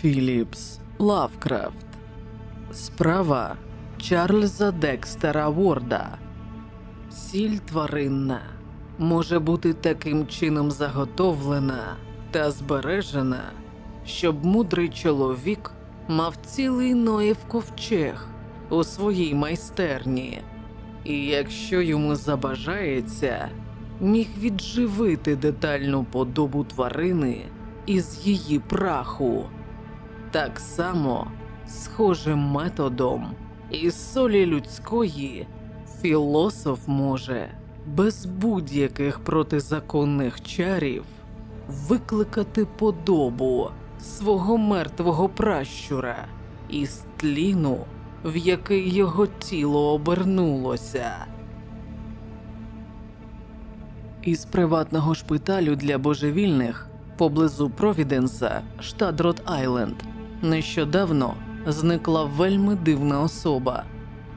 Філіпс Лавкрафт. Справа Чарльза Декстера Ворда. Сіль тваринна може бути таким чином заготовлена та збережена, щоб мудрий чоловік мав цілий Ноїв ковчег у своїй майстерні, і якщо йому забажається, міг відживити детальну подобу тварини із її праху. Так само, схожим методом, із солі людської філософ може без будь-яких протизаконних чарів викликати подобу свого мертвого пращура із тліну, в який його тіло обернулося. Із приватного шпиталю для божевільних поблизу Провіденса, штат Рот Айленд, нещодавно зникла вельми дивна особа.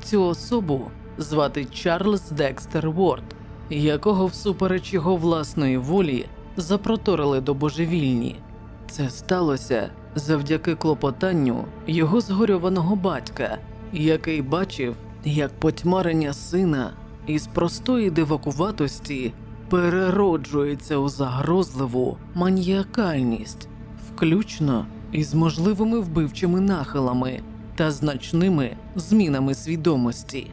Цю особу звати Чарльз Декстер Ворд, якого всупереч його власної волі запроторили до божевільні. Це сталося завдяки клопотанню його згорьованого батька, який бачив, як потьмарення сина із простої дивакуватості перероджується у загрозливу маніакальність, включно із можливими вбивчими нахилами та значними змінами свідомості.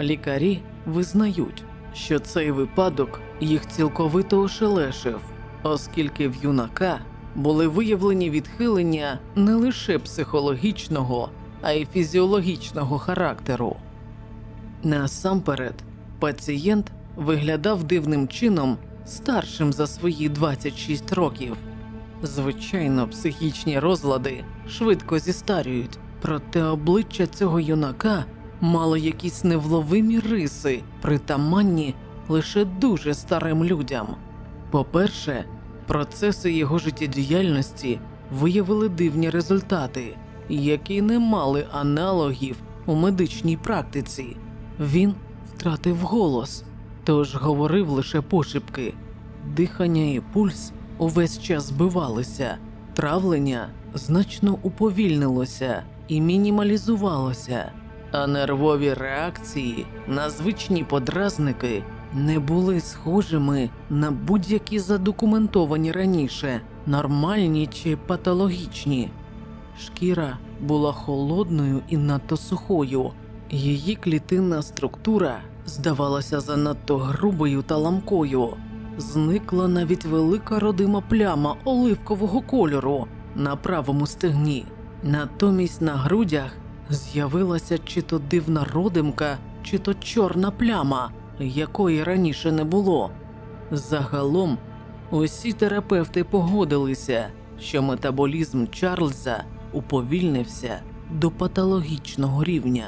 Лікарі визнають, що цей випадок їх цілковито ошелешив, оскільки в юнака були виявлені відхилення не лише психологічного, а й фізіологічного характеру. Насамперед, пацієнт виглядав дивним чином старшим за свої 26 років. Звичайно, психічні розлади швидко зістарюють, проте обличчя цього юнака мало якісь невловимі риси, притаманні лише дуже старим людям. По-перше, процеси його життєдіяльності виявили дивні результати, які не мали аналогів у медичній практиці. Він втратив голос, тож говорив лише пошепки, дихання і пульс увесь час збивалися, травлення значно уповільнилося і мінімалізувалося, а нервові реакції на звичні подразники не були схожими на будь-які задокументовані раніше, нормальні чи патологічні. Шкіра була холодною і надто сухою, її клітинна структура здавалася занадто грубою та ламкою. Зникла навіть велика родима пляма оливкового кольору на правому стегні. Натомість на грудях з'явилася чи то дивна родимка, чи то чорна пляма, якої раніше не було. Загалом усі терапевти погодилися, що метаболізм Чарльза уповільнився до патологічного рівня.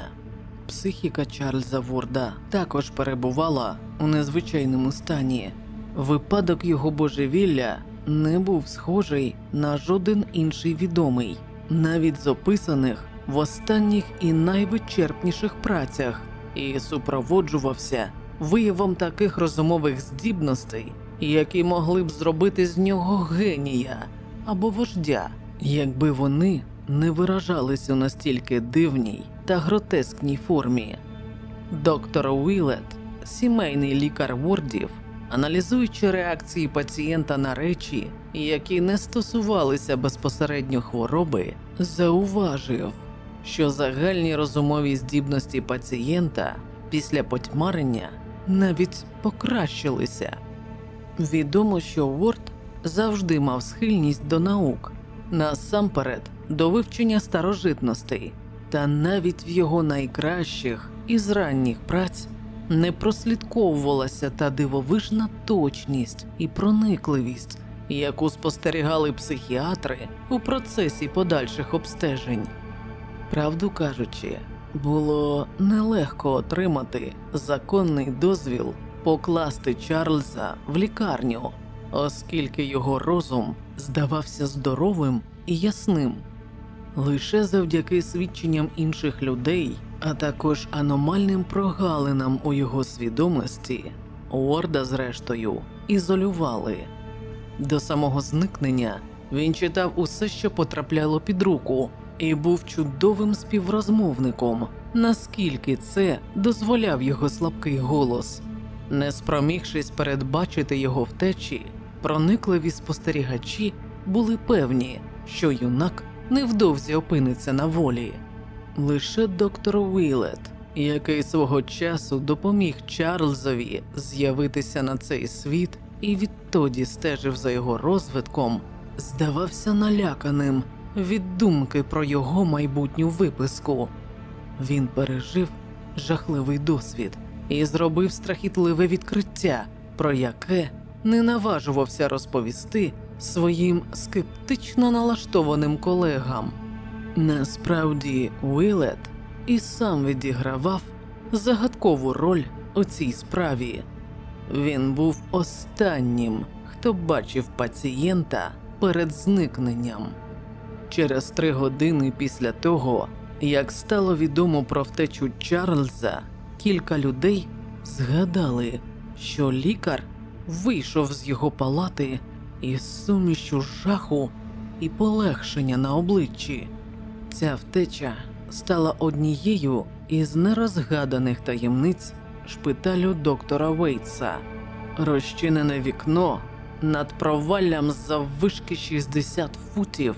Психіка Чарльза Ворда також перебувала у незвичайному стані. Випадок його божевілля не був схожий на жоден інший відомий, навіть з описаних в останніх і найвичерпніших працях, і супроводжувався виявом таких розумових здібностей, які могли б зробити з нього генія або вождя, якби вони не виражались у настільки дивній та гротескній формі. Доктор Уілет, сімейний лікар Вордів, аналізуючи реакції пацієнта на речі, які не стосувалися безпосередньо хвороби, зауважив, що загальні розумові здібності пацієнта після потьмарення навіть покращилися. Відомо, що Ворд завжди мав схильність до наук, насамперед до вивчення старожитностей, та навіть в його найкращих із ранніх праць не прослідковувалася та дивовижна точність і проникливість, яку спостерігали психіатри у процесі подальших обстежень. Правду кажучи, було нелегко отримати законний дозвіл покласти Чарльза в лікарню, оскільки його розум здавався здоровим і ясним. Лише завдяки свідченням інших людей, а також аномальним прогалинам у його свідомості, Уорда, зрештою, ізолювали. До самого зникнення Він читав усе, що потрапляло під руку, і був чудовим співрозмовником, наскільки це дозволяв його слабкий голос. Не спромігшись передбачити його втечі, проникливі спостерігачі були певні, що юнак невдовзі опиниться на волі. Лише доктор Уілет, який свого часу допоміг Чарльзові з'явитися на цей світ і відтоді стежив за його розвитком, здавався наляканим від думки про його майбутню виписку. Він пережив жахливий досвід і зробив страхітливе відкриття, про яке не наважувався розповісти своїм скептично налаштованим колегам. Насправді, Уілет і сам відігравав загадкову роль у цій справі. Він був останнім, хто бачив пацієнта перед зникненням. Через три години після того, як стало відомо про втечу Чарльза, кілька людей згадали, що лікар вийшов з його палати із сумішю жаху і полегшення на обличчі. Ця втеча стала однією із нерозгаданих таємниць шпиталю доктора Вейтса. Розчинене вікно над проваллям заввишки 60 футів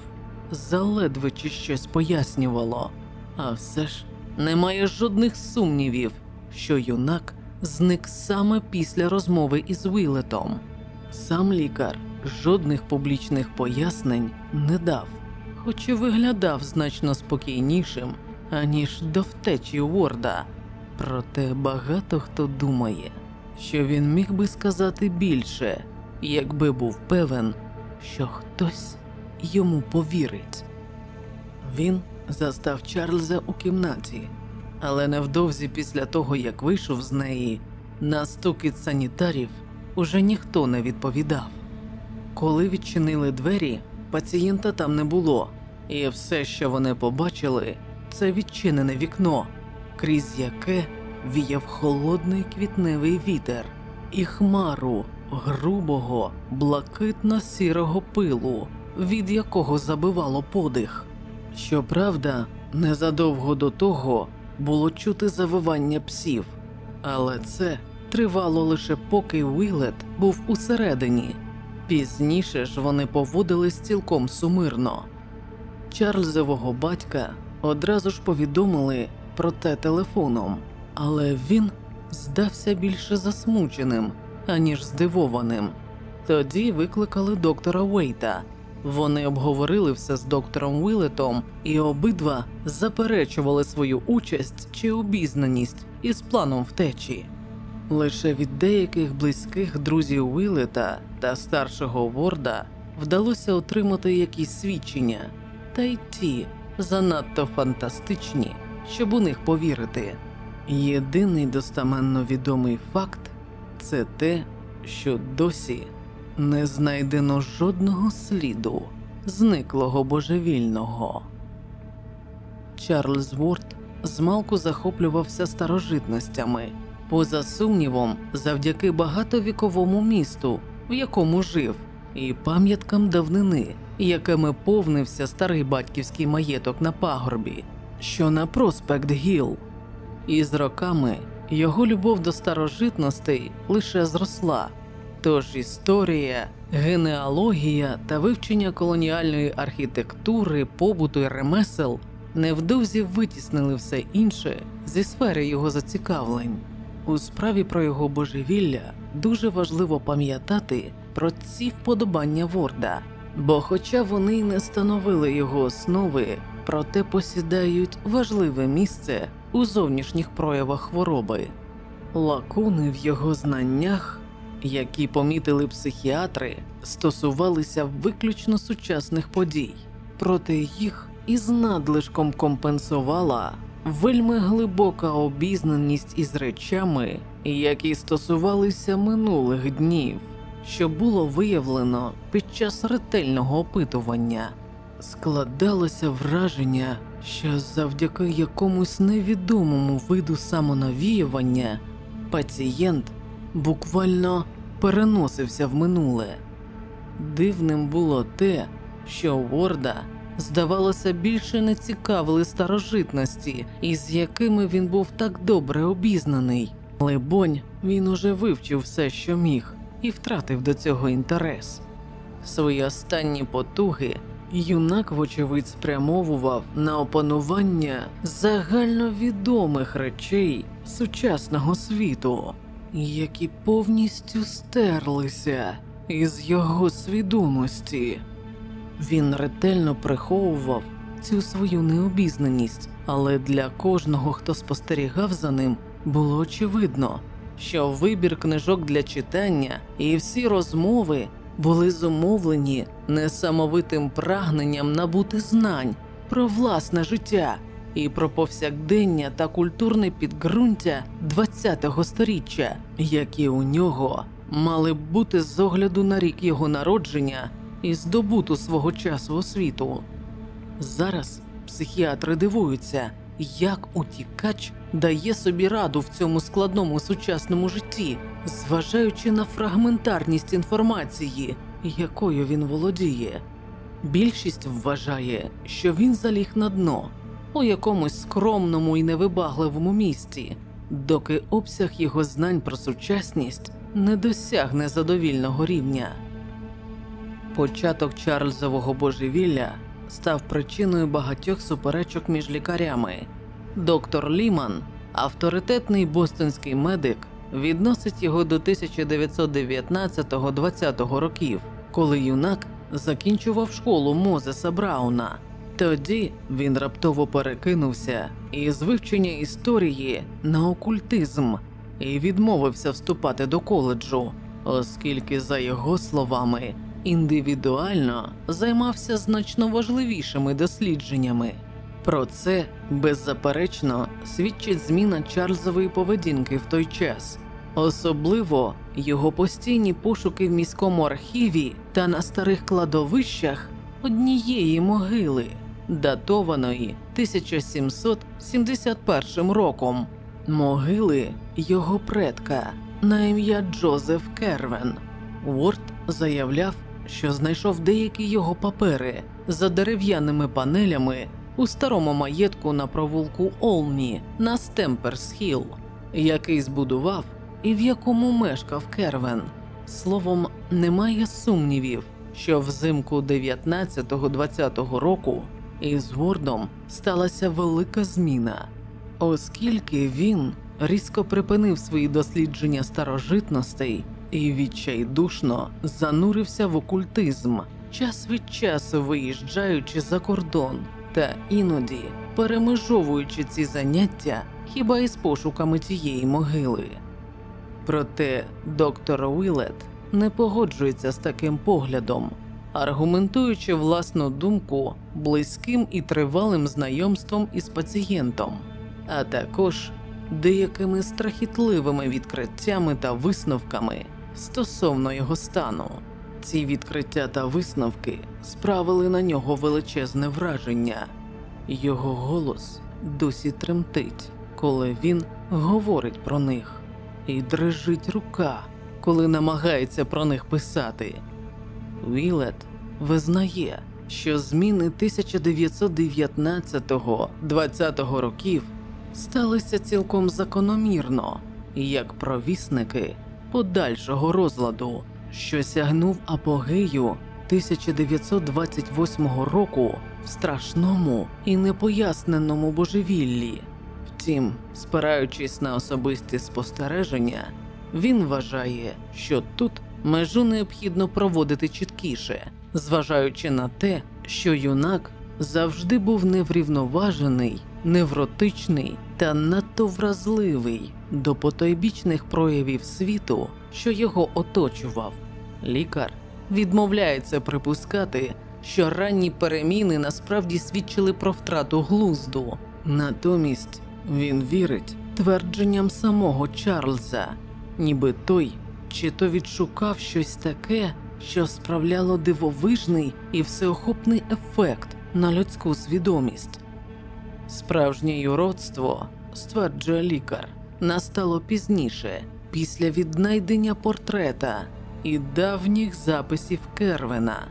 заледве чи щось пояснювало, а все ж немає жодних сумнівів, що юнак зник саме після розмови із Вилетом. Сам лікар жодних публічних пояснень не дав, хоч і виглядав значно спокійнішим, аніж до втечі Уорда. Проте багато хто думає, що він міг би сказати більше, якби був певен, що хтось йому повірить. Він застав Чарльза у кімнаті, але невдовзі після того, як вийшов з неї, на стукіт санітарів уже ніхто не відповідав. Коли відчинили двері, пацієнта там не було, і все, що вони побачили, це відчинене вікно, крізь яке віяв холодний квітневий вітер і хмару грубого, блакитно-сірого пилу, від якого забивало подих. Щоправда, незадовго до того було чути завивання псів, але це тривало лише поки Уілет був усередині. Пізніше ж вони поводились цілком сумирно. Чарльзового батька одразу ж повідомили про те телефоном, але він здався більше засмученим, аніж здивованим. Тоді викликали доктора Уейта. Вони обговорили все з доктором Вілетом і обидва заперечували свою участь чи обізнаність із планом втечі. Лише від деяких близьких друзів Вілета та старшого Ворда вдалося отримати якісь свідчення, та й ті занадто фантастичні, щоб у них повірити. Єдиний достаменно відомий факт це те, що досі не знайдено жодного сліду зниклого божевільного. Чарльз Ворд змалку захоплювався старожитностями, поза сумнівом, завдяки багатовіковому місту, в якому жив, і пам'яткам давнини, якими повнився старий батьківський маєток на пагорбі, що на проспект Гіл. І з роками його любов до старожитностей лише зросла. Тож історія, генеалогія та вивчення колоніальної архітектури, побуту і ремесел невдовзі витіснили все інше зі сфери його зацікавлень. У справі про його божевілля дуже важливо пам'ятати про ці вподобання Ворда, бо, хоча вони й не становили його основи, проте посідають важливе місце у зовнішніх проявах хвороби, лакуни в його знаннях які помітили психіатри, стосувалися виключно сучасних подій, проте їх із надлишком компенсувала вельми глибока обізнаність із речами, які стосувалися минулих днів, що було виявлено під час ретельного опитування. Складалося враження, що завдяки якомусь невідомому виду самонавіювання пацієнт буквально переносився в минуле. Дивним було те, що Ворда, здавалося, більше не цікавили старожитності, із якими він був так добре обізнаний. Либонь, він уже вивчив все, що міг, і втратив до цього інтерес. Свої останні потуги юнак, вочевидь, спрямовував на опанування загальновідомих речей сучасного світу, які повністю стерлися із його свідомості. Він ретельно приховував цю свою необізнаність, але для кожного, хто спостерігав за ним, було очевидно, що вибір книжок для читання і всі розмови були зумовлені несамовитим прагненням набути знань про власне життя і про повсякдення та культурне підґрунтя ХХ століття, які у нього мали б бути з огляду на рік його народження і здобуту свого часу освіту. Зараз психіатри дивуються, як утікач дає собі раду в цьому складному сучасному житті, зважаючи на фрагментарність інформації, якою він володіє. Більшість вважає, що він заліг на дно у якомусь скромному і невибагливому місті, доки обсяг його знань про сучасність не досягне задовільного рівня. Початок Чарльзового божевілля став причиною багатьох суперечок між лікарями. Доктор Ліман, авторитетний бостонський медик, відносить його до 1919-20 років, коли юнак закінчував школу Мозеса Брауна. Тоді він раптово перекинувся із вивчення історії на окультизм і відмовився вступати до коледжу, оскільки, за його словами, індивідуально займався значно важливішими дослідженнями. Про це беззаперечно свідчить зміна Чарльзової поведінки в той час, особливо його постійні пошуки в міському архіві та на старих кладовищах однієї могили, датованої 1771 роком, могили його предка на ім'я Джозеф Кервен. Уорд заявляв, що знайшов деякі його папери за дерев'яними панелями у старому маєтку на провулку Олні на Стемперс Хіл, який збудував і в якому мешкав Кервен. Словом, немає сумнівів, що взимку 19-20 року із Вордом сталася велика зміна, оскільки він різко припинив свої дослідження старожитностей і відчайдушно занурився в окультизм, час від часу виїжджаючи за кордон та іноді перемежовуючи ці заняття хіба із пошуками тієї могили. Проте доктор Уілет не погоджується з таким поглядом, аргументуючи власну думку близьким і тривалим знайомством із пацієнтом, а також деякими страхітливими відкриттями та висновками стосовно його стану. Ці відкриття та висновки справили на нього величезне враження. Його голос досі тремтить, коли він говорить про них, і дрижить рука, коли намагається про них писати. Вілет визнає, що зміни 1919-20 років сталися цілком закономірно, як провісники подальшого розладу, що сягнув апогею 1928 року в страшному і непоясненому божевіллі. Втім, спираючись на особисті спостереження, він вважає, що тут межу необхідно проводити чіткіше, зважаючи на те, що юнак завжди був неврівноважений, невротичний та надто вразливий до потойбічних проявів світу, що його оточував. Лікар відмовляється припускати, що ранні переміни насправді свідчили про втрату глузду. Натомість він вірить твердженням самого Чарльза, ніби той чи то відшукав щось таке, що справляло дивовижний і всеохопний ефект на людську свідомість. Справжнє юродство, стверджує лікар, настало пізніше, після віднайдення портрета і давніх записів Кервена.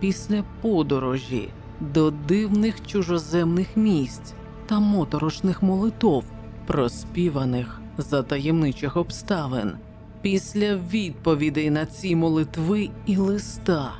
після подорожі до дивних чужоземних місць та моторошних молитов, проспіваних за таємничих обставин, після відповідей на ці молитви і листа,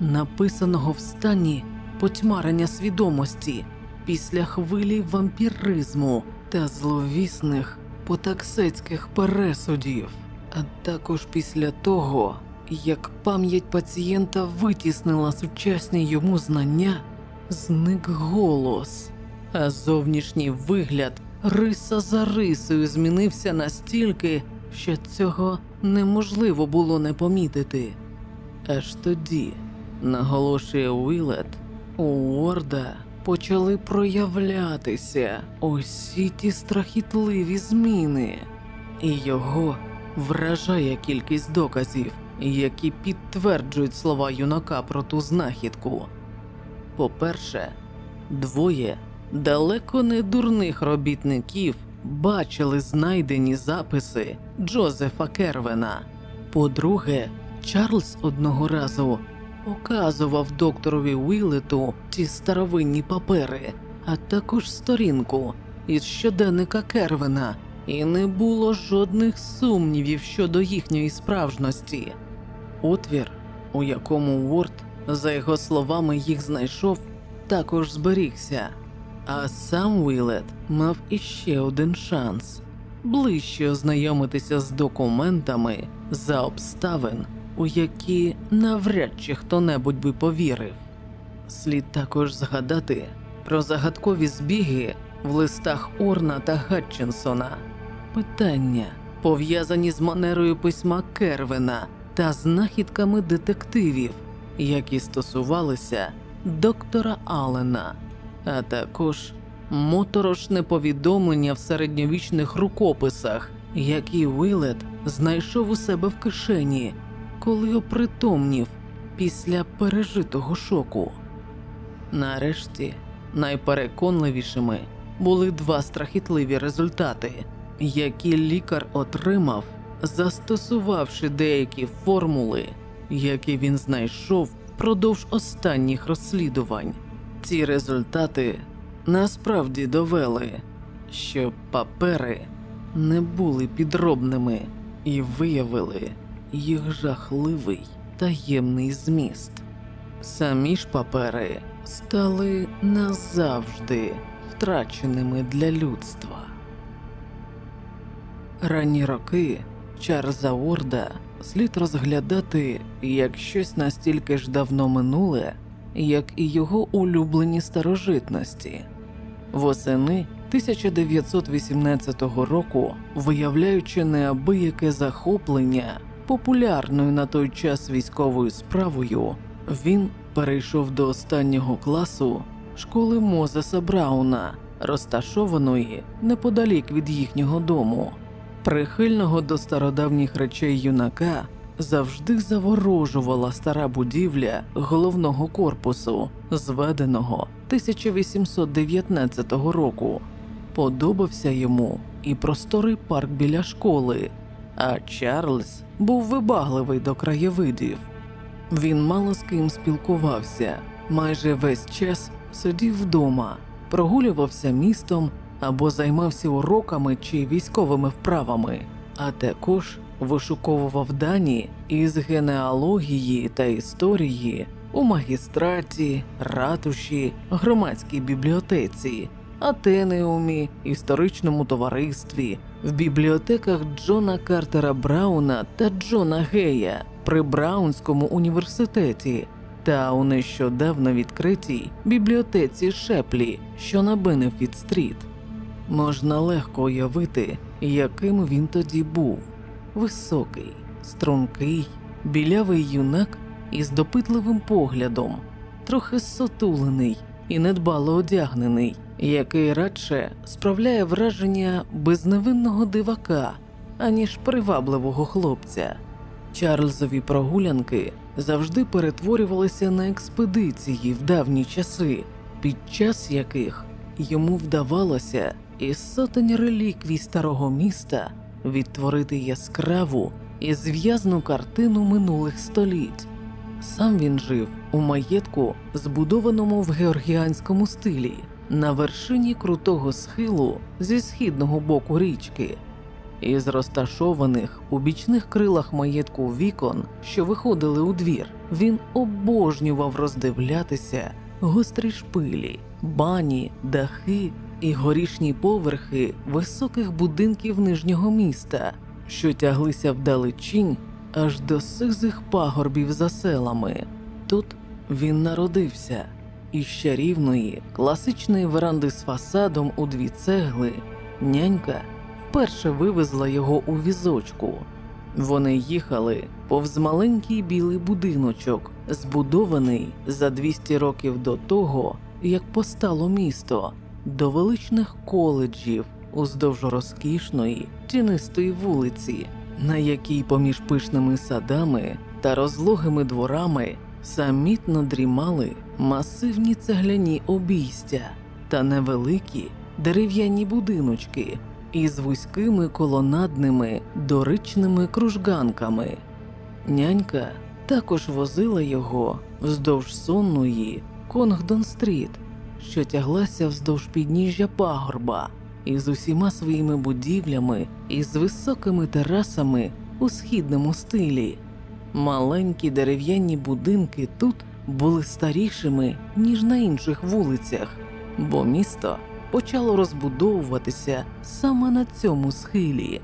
написаного в стані потьмарення свідомості після хвилі вампіризму та зловісних потаксецьких пересудів, а також після того, як пам'ять пацієнта витіснила сучасні йому знання, зник голос, а зовнішній вигляд риса за рисою змінився настільки, що цього неможливо було не помітити. Аж тоді, наголошує Уілет, у Уорда почали проявлятися усі ті страхітливі зміни, і його вражає кількість доказів, які підтверджують слова юнака про ту знахідку. По-перше, двоє далеко не дурних робітників бачили знайдені записи Джозефа Кервена. По-друге, Чарльз одного разу показував докторові Уілету ті старовинні папери, а також сторінку із щоденника Кервена, і не було жодних сумнівів щодо їхньої справжності. Отвір, у якому Уорд, за його словами, їх знайшов, також зберігся. А сам Уілет мав іще один шанс ближче ознайомитися з документами за обставин, у які навряд чи хто-небудь би повірив. Слід також згадати про загадкові збіги в листах Орна та Гатчинсона, питання, пов'язані з манерою письма Кервена та знахідками детективів, які стосувалися доктора Аллена, а також моторошне повідомлення в середньовічних рукописах, які Уілет знайшов у себе в кишені, коли опритомнів після пережитого шоку. Нарешті найпереконливішими були два страхітливі результати, які лікар отримав, застосувавши деякі формули, які він знайшов впродовж останніх розслідувань. Ці результати насправді довели, що папери не були підробними і виявили їх жахливий таємний зміст. Самі ж папери стали назавжди втраченими для людства. Ранні роки Чарльза Уорда слід розглядати як щось настільки ж давно минуле, як і його улюблені старожитності. Восени 1918 року, виявляючи неабияке захоплення популярною на той час військовою справою, він перейшов до останнього класу школи Мозеса Брауна, розташованої неподалік від їхнього дому. Прихильного до стародавніх речей юнака завжди заворожувала стара будівля головного корпусу, зведеного 1819 року. Подобався йому і просторий парк біля школи, а Чарльз був вибагливий до краєвидів. Він мало з ким спілкувався, майже весь час сидів вдома, прогулювався містом або займався уроками чи військовими вправами, а також вишуковував дані із генеалогії та історії у магістраті, ратуші, громадській бібліотеці, атенеумі, історичному товаристві, в бібліотеках Джона Картера Брауна та Джона Гея при Браунському університеті. Та у нещодавно відкритій бібліотеці Шеплі, що на Бенефіт-стріт. Можна легко уявити, яким він тоді був високий, стрункий, білявий юнак із допитливим поглядом, трохи сотулений і недбало одягнений, який радше справляє враження безневинного дивака, аніж привабливого хлопця. Чарльзові прогулянки завжди перетворювалися на експедиції в давні часи, під час яких йому вдавалося із сотень реліквій старого міста відтворити яскраву і зв'язну картину минулих століть. Сам він жив у маєтку, збудованому в георгіанському стилі, на вершині крутого схилу зі східного боку річки. Із розташованих у бічних крилах маєтку вікон, що виходили у двір, він обожнював роздивлятися гострі шпилі, бані, дахи і горішні поверхи високих будинків нижнього міста, що тяглися вдалечінь аж до сизих пагорбів за селами. Тут він народився із чарівної, класичної веранди з фасадом у дві цегли. Нянька вперше вивезла його у візочку. Вони їхали повз маленький білий будиночок, збудований за 200 років до того, як постало місто, до величних коледжів уздовж розкішної тінистої вулиці, на якій поміж пишними садами та розлогими дворами самітно дрімали масивні цегляні обійстя та невеликі дерев'яні будиночки із вузькими колонадними доричними кружганками. Нянька також возила його вздовж сонної Конгдон-стріт, що тяглася вздовж підніжжя пагорба, із усіма своїми будівлями і з високими терасами у східному стилі. Маленькі дерев'яні будинки тут були старішими, ніж на інших вулицях, бо місто почало розбудовуватися саме на цьому схилі.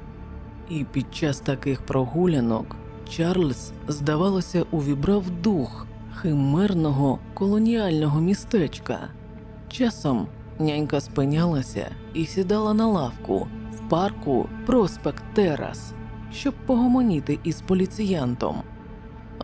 І під час таких прогулянок Чарльз, здавалося, увібрав дух химерного колоніального містечка. Часом нянька спинялася і сідала на лавку в парку Проспект Терас, щоб погомоніти із поліціянтом.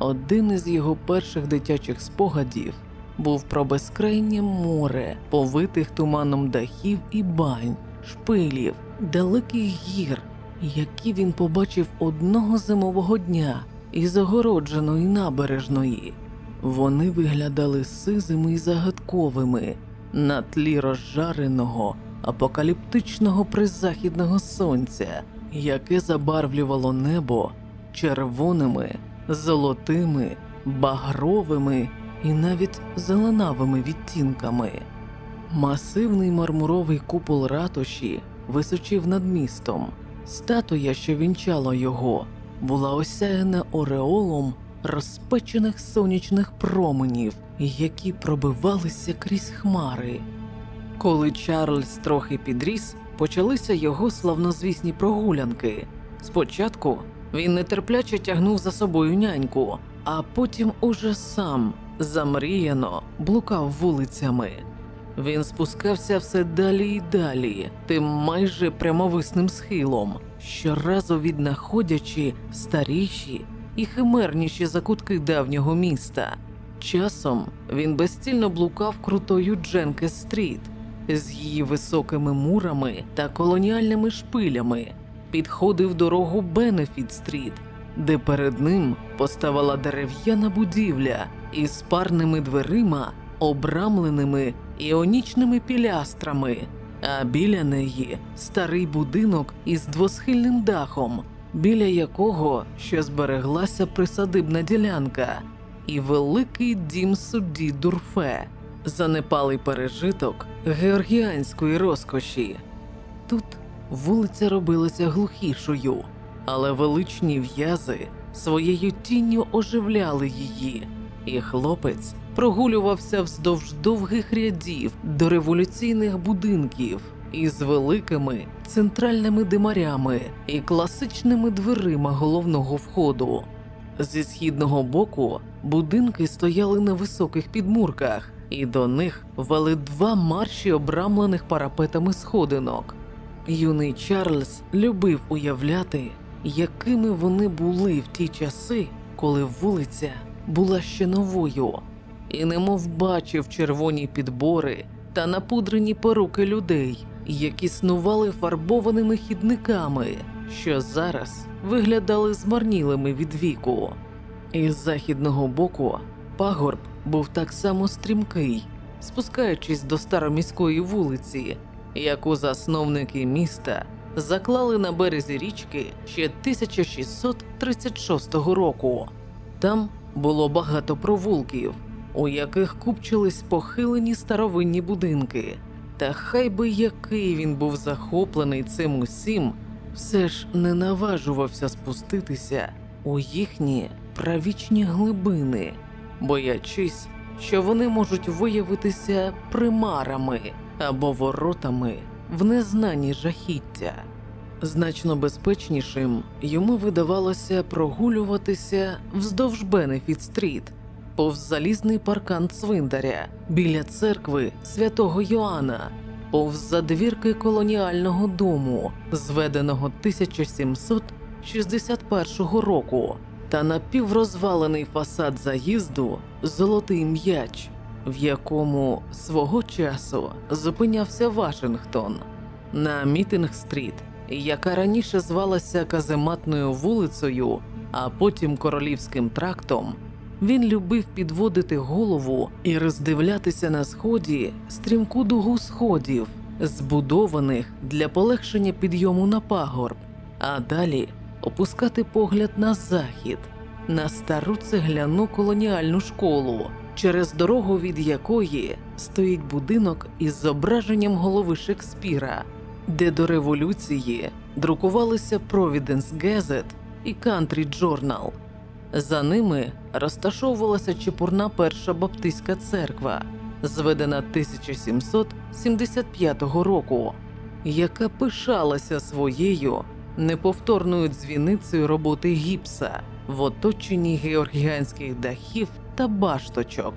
Один із його перших дитячих спогадів був про безкрайнє море, повитих туманом дахів і бань, шпилів, далеких гір, які він побачив одного зимового дня із огородженої набережної. Вони виглядали сизими і загадковими на тлі розжареного апокаліптичного призахідного сонця, яке забарвлювало небо червоними, золотими, багровими і навіть зеленавими відтінками. Масивний мармуровий купол ратуші височив над містом. Статуя, що вінчала його, була осяяна ореолом розпечених сонячних променів, які пробивалися крізь хмари. Коли Чарльз трохи підріс, почалися його славнозвісні прогулянки. Спочатку він нетерпляче тягнув за собою няньку, а потім уже сам замріяно блукав вулицями. Він спускався все далі і далі, тим майже прямовисним схилом, щоразу віднаходячи старіші і химерніші закутки давнього міста. Часом він безцільно блукав крутою Дженкес Стріт з її високими мурами та колоніальними шпилями, підходив дорогу Бенефіт Стріт, де перед ним поставала дерев'яна будівля із парними дверима, обрамленими іонічними пілястрами, а біля неї старий будинок із двосхильним дахом, біля якого ще збереглася присадибна ділянка, і великий дім судді Дурфе, занепалий пережиток георгіанської розкоші. Тут вулиця робилася глухішою, але величні в'язи своєю тінню оживляли її, і хлопець прогулювався вздовж довгих рядів до революційних будинків із великими центральними димарями і класичними дверима головного входу. Зі східного боку будинки стояли на високих підмурках, і до них вели два марші обрамлених парапетами сходинок. Юний Чарльз любив уявляти, якими вони були в ті часи, коли вулиця була ще новою, і немов бачив червоні підбори та напудрені перуки людей, які снували фарбованими хідниками, що зараз виглядали змарнілими від віку. Із західного боку пагорб був так само стрімкий, спускаючись до староміської вулиці, яку засновники міста заклали на березі річки ще 1636 року. Там було багато провулків, у яких купчились похилені старовинні будинки. Та хай би який він був захоплений цим усім, все ж не наважувався спуститися у їхні правічні глибини, боячись, що вони можуть виявитися примарами або воротами в незнані жахіття. Значно безпечнішим йому видавалося прогулюватися вздовж Бенефіт-стріт, повз залізний паркан цвинтаря біля церкви святого Йоанна, повз задвірки колоніального дому, зведеного 1761 року, та напіврозвалений фасад заїзду Золотий м'яч, в якому свого часу зупинявся Вашингтон на Мітинг-стріт, яка раніше звалася Казематною вулицею, а потім Королівським трактом. Він любив підводити голову і роздивлятися на сході стрімку дугу сходів, збудованих для полегшення підйому на пагорб, а далі опускати погляд на захід, на стару цегляну колоніальну школу, через дорогу від якої стоїть будинок із зображенням голови Шекспіра, де до революції друкувалися Providence Gazette і Country Journal. За ними розташовувалася чепурна перша баптистська церква, зведена 1775 року, яка пишалася своєю неповторною дзвіницею роботи гіпса в оточенні георгіанських дахів та башточок.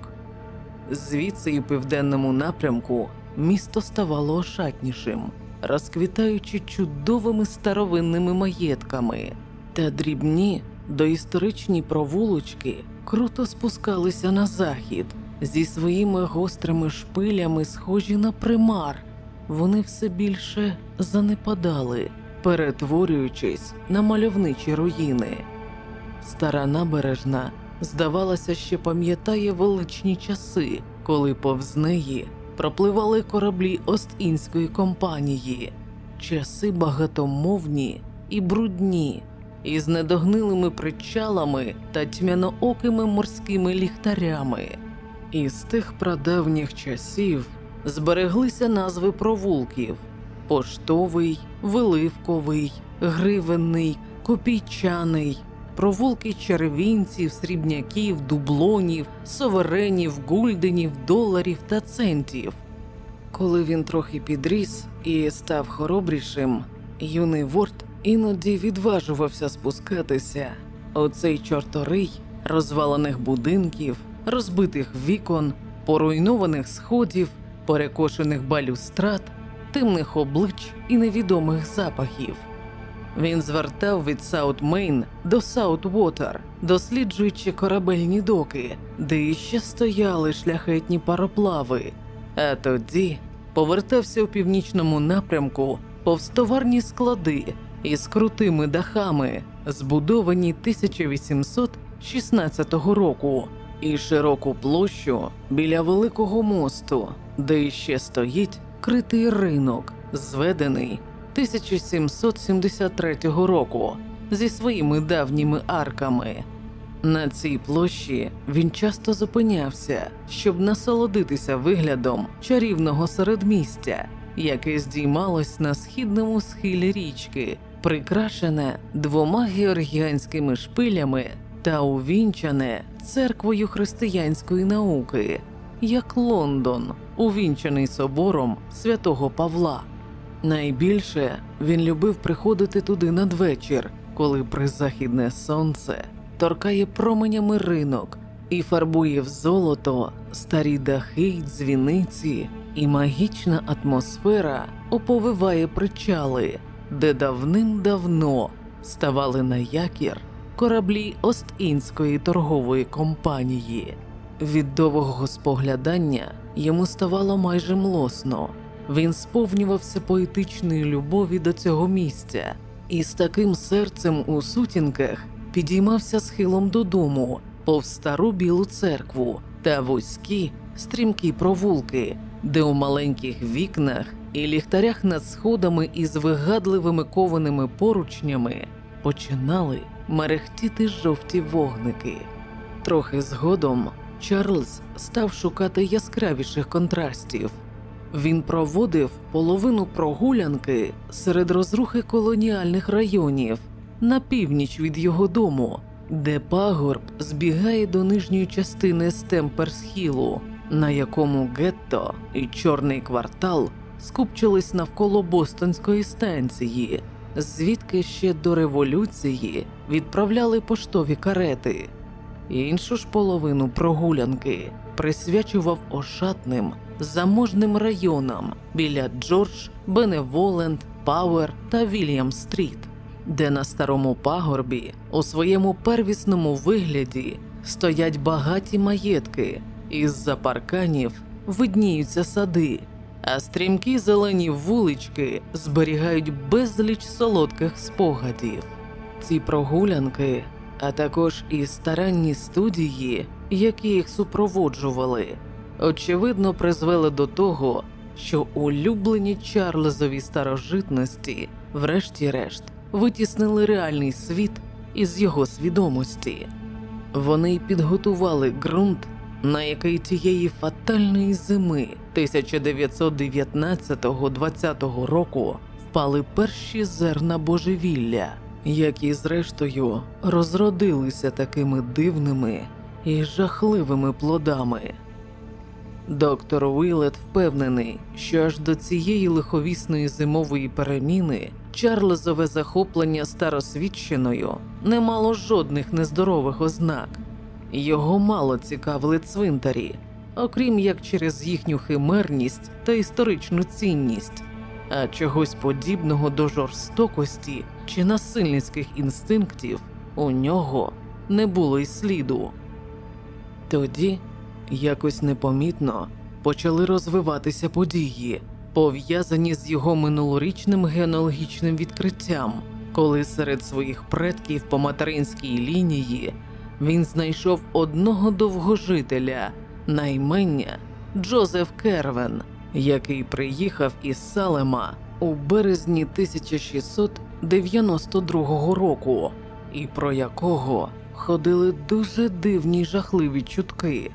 Звідси і південному напрямку місто ставало ошатнішим, розквітаючи чудовими старовинними маєтками та дрібні доісторичні провулочки круто спускалися на захід зі своїми гострими шпилями, схожі на примар. Вони все більше занепадали, перетворюючись на мальовничі руїни. Стара набережна, здавалося, ще пам'ятає величні часи, коли повз неї пропливали кораблі Ост-Індської компанії, часи багатомовні і брудні, із недогнилими причалами та тьмяноокими морськими ліхтарями. Із тих прадавніх часів збереглися назви провулків: поштовий, виливковий, гривенний, копійчаний, провулки червінців, срібняків, дублонів, соверенів, гульденів, доларів та центів. Коли він трохи підріс і став хоробрішим, юний Ворд іноді відважувався спускатися у цей чорторий розвалених будинків, розбитих вікон, поруйнованих сходів, перекошених балюстрат, темних облич і невідомих запахів. Він звертав від Саут-Мейн до Саут-Вотер, досліджуючи корабельні доки, де іще стояли шляхетні пароплави, а тоді повертався у північному напрямку повз товарні склади із крутими дахами, збудовані 1816 року, і широку площу біля великого мосту, де іще стоїть критий ринок, зведений 1773 року зі своїми давніми арками. На цій площі він часто зупинявся, щоб насолодитися виглядом чарівного середмістя, яке здіймалось на східному схилі річки, прикрашене двома георгіанськими шпилями та увінчане церквою християнської науки, як Лондон, увінчаний собором святого Павла. Найбільше він любив приходити туди надвечір, коли призахідне сонце торкає променями ринок і фарбує в золото старі дахи й дзвіниці, і магічна атмосфера оповиває причали, де давним-давно ставали на якір кораблі Ост-Індської торгової компанії. Від довгого споглядання йому ставало майже млосно. Він сповнювався поетичної любові до цього місця і з таким серцем у сутінках підіймався схилом додому, повз стару білу церкву та вузькі стрімкі провулки, де у маленьких вікнах і ліхтарях над сходами із вигадливими кованими поручнями починали мерехтіти жовті вогники. Трохи згодом Чарльз став шукати яскравіших контрастів. Він проводив половину прогулянки серед розрухи колоніальних районів на північ від його дому, де пагорб збігає до нижньої частини Стемперсхілу, на якому гетто і чорний квартал скупчились навколо Бостонської станції, звідки ще до революції відправляли поштові карети. Іншу ж половину прогулянки присвячував ошатним заможним районам біля Джордж, Беневолент, Пауер та Вільям Стріт, де на старому пагорбі у своєму первісному вигляді стоять багаті маєтки, із-за парканів видніються сади, а стрімкі зелені вулички зберігають безліч солодких спогадів. Ці прогулянки, а також і старанні студії, які їх супроводжували, очевидно призвели до того, що улюблені Чарльзові старожитності, врешті-решт, витіснили реальний світ із його свідомості. Вони підготували ґрунт, на який тієї фатальної зими 1919-20 року впали перші зерна божевілля, які, зрештою, розродилися такими дивними і жахливими плодами. Доктор Уілет впевнений, що аж до цієї лиховісної зимової переміни Чарльзове захоплення старосвідченою не мало жодних нездорових ознак. Його мало цікавили цвинтарі, окрім як через їхню химерність та історичну цінність, а чогось подібного до жорстокості чи насильницьких інстинктів у нього не було й сліду. Тоді якось непомітно почали розвиватися події, пов'язані з його минулорічним генеалогічним відкриттям, коли серед своїх предків по материнській лінії він знайшов одного довгожителя на імення Джозеф Кервен, який приїхав із Салема у березні 1692 року, і про якого ходили дуже дивні й жахливі чутки.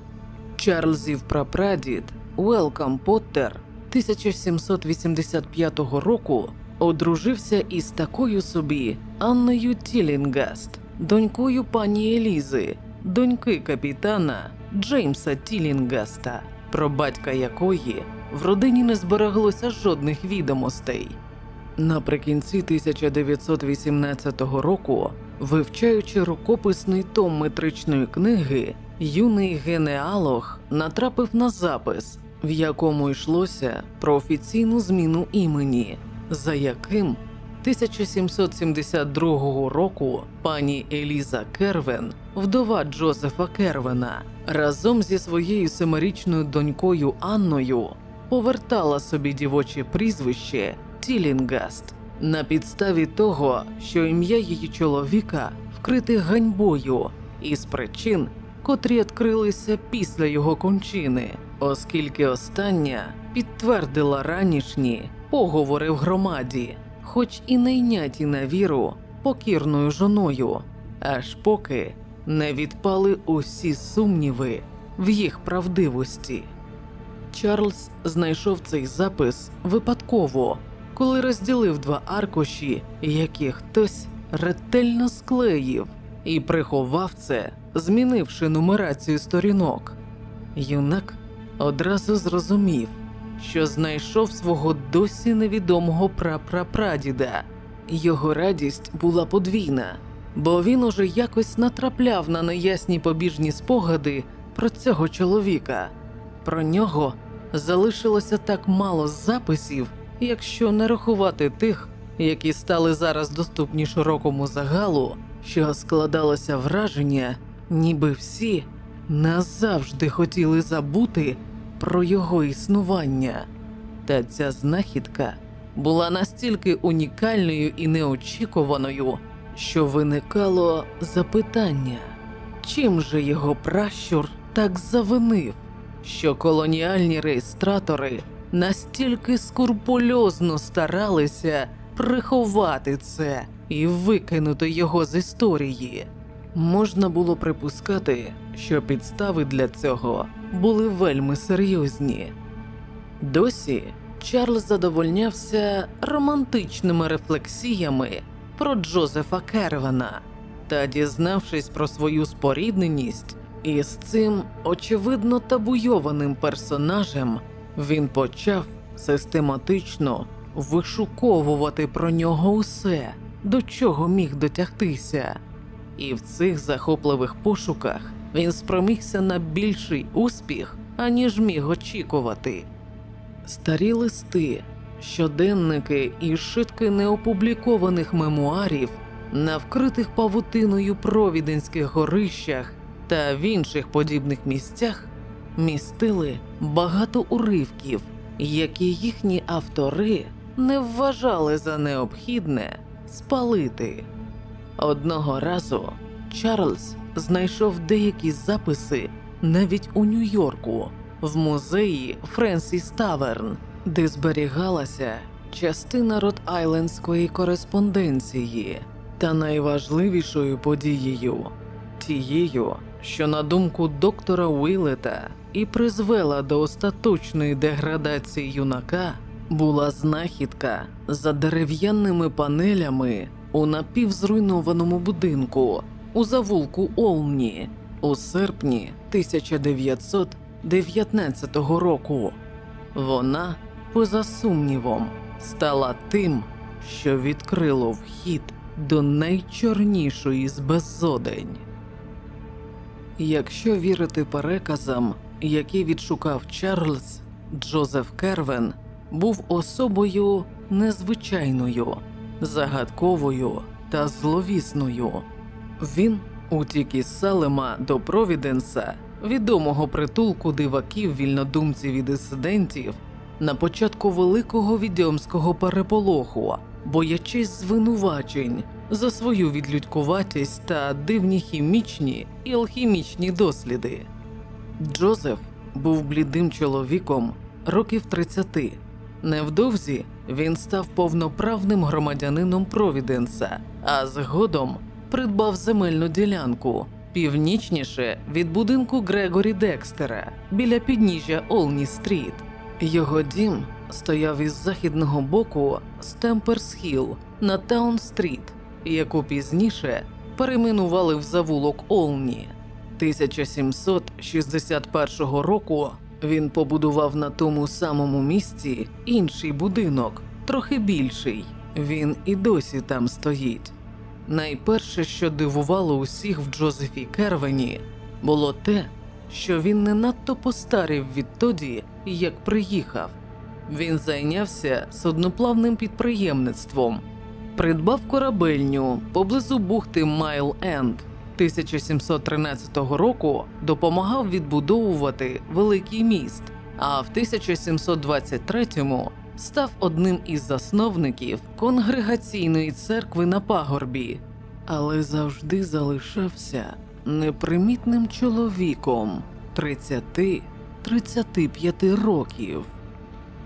Чарльзів прапрадід Уелкам Поттер 1785 року одружився із такою собі Анною Тілінгаст, донькою пані Елізи, доньки капітана Джеймса Тілінгаста, про батька якої в родині не збереглося жодних відомостей. Наприкінці 1918 року, вивчаючи рукописний том метричної книги, юний генеалог натрапив на запис, в якому йшлося про офіційну зміну імені, за яким 1772 року пані Еліза Кервен, вдова Джозефа Кервена, разом зі своєю семирічною донькою Анною повертала собі дівоче прізвище Тілінгаст на підставі того, що ім'я її чоловіка вкрите ганьбою із причин, котрі відкрилися після його кончини, оскільки остання підтвердила ранішні поговори в громаді, хоч і не йняті на віру покірною жоною, аж поки не відпали усі сумніви в їх правдивості. Чарльз знайшов цей запис випадково, коли розділив два аркуші, які хтось ретельно склеїв, і приховав це, змінивши нумерацію сторінок. Юнак одразу зрозумів, що знайшов свого досі невідомого прапрапрадіда. Його радість була подвійна, бо він уже якось натрапляв на неясні побіжні спогади про цього чоловіка. Про нього залишилося так мало записів, якщо не рахувати тих, які стали зараз доступні широкому загалу, що складалося враження, ніби всі назавжди хотіли забути про його існування. Та ця знахідка була настільки унікальною і неочікуваною, що виникало запитання, чим же його пращур так завинив, що колоніальні реєстратори настільки скурпульозно старалися приховати це і викинути його з історії. Можна було припускати, що підстави для цього були вельми серйозні. Досі Чарльз задовольнявся романтичними рефлексіями про Джозефа Кервена та, дізнавшись про свою спорідненість із цим очевидно табуйованим персонажем, він почав систематично вишуковувати про нього усе, до чого міг дотягтися. І в цих захопливих пошуках він спромігся на більший успіх, аніж міг очікувати. Старі листи, щоденники і шитки неопублікованих мемуарів на вкритих павутиною провіденських горищах та в інших подібних місцях містили багато уривків, які їхні автори не вважали за необхідне спалити. Одного разу Чарльз знайшов деякі записи навіть у Нью-Йорку в музеї Френсіс Таверн, де зберігалася частина Рот-Айлендської кореспонденції, та найважливішою подією, тією, що на думку доктора Уілета і призвела до остаточної деградації юнака, була знахідка за дерев'яними панелями у напівзруйнованому будинку у завулку Олмні у серпні 1919 року. Вона, поза сумнівом, стала тим, що відкрило вхід до найчорнішої з беззодень. Якщо вірити переказам, які відшукав Чарльз, Джозеф Кервен був особою незвичайною, загадковою та зловісною. Він утік із Салема до Провіденса, відомого притулку диваків вільнодумців і дисидентів, на початку великого відьомського переполоху, боячись звинувачень за свою відлюдькуватість та дивні хімічні і алхімічні досліди. Джозеф був блідим чоловіком років 30. Невдовзі він став повноправним громадянином Провіденса, а згодом придбав земельну ділянку північніше від будинку Грегорі Декстера біля підніжжя Олні Стріт. Його дім стояв із західного боку Стемперс Хілл на Таун Стріт, яку пізніше перейменували в завулок Олні. 1761 року він побудував на тому самому місці інший будинок, трохи більший. Він і досі там стоїть. Найперше, що дивувало усіх в Джозефі Кервені, було те, що він не надто постарів відтоді, як приїхав. Він зайнявся судноплавним підприємництвом, придбав корабельню поблизу бухти Майл Енд. 1713 року допомагав відбудовувати великий міст, а в 1723-му став одним із засновників конгрегаційної церкви на пагорбі, але завжди залишався непримітним чоловіком 30-35 років.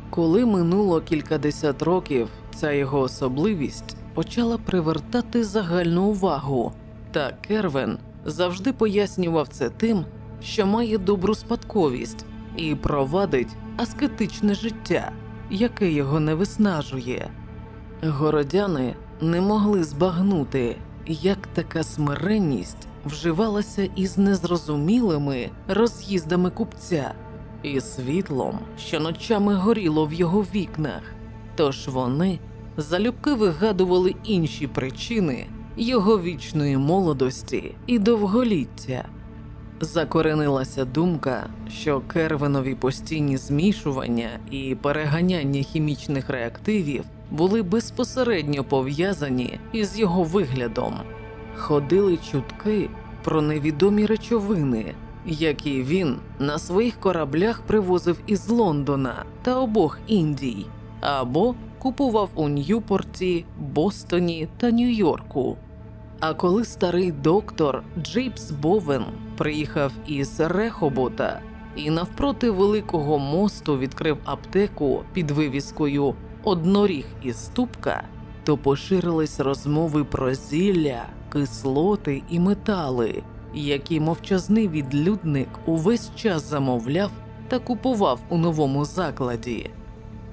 Коли минуло кількадесят років, ця його особливість почала привертати загальну увагу. Та Кервен завжди пояснював це тим, що має добру спадковість і провадить аскетичне життя, яке його не виснажує. Городяни не могли збагнути, як така смиренність вживалася із незрозумілими роз'їздами купця і світлом, що ночами горіло в його вікнах. Тож вони залюбки вигадували інші причини його вічної молодості і довголіття. Закоренилася думка, що кервенові постійні змішування і переганяння хімічних реактивів були безпосередньо пов'язані із його виглядом. Ходили чутки про невідомі речовини, які він на своїх кораблях привозив із Лондона та обох Індій, або купував у Ньюпорті, Бостоні та Нью-Йорку. А коли старий доктор Джейпс Бовен приїхав із Рехобота і навпроти великого мосту відкрив аптеку під вивіскою Одноріг і ступка, то поширились розмови про зілля, кислоти і метали, які мовчазний відлюдник увесь час замовляв та купував у новому закладі.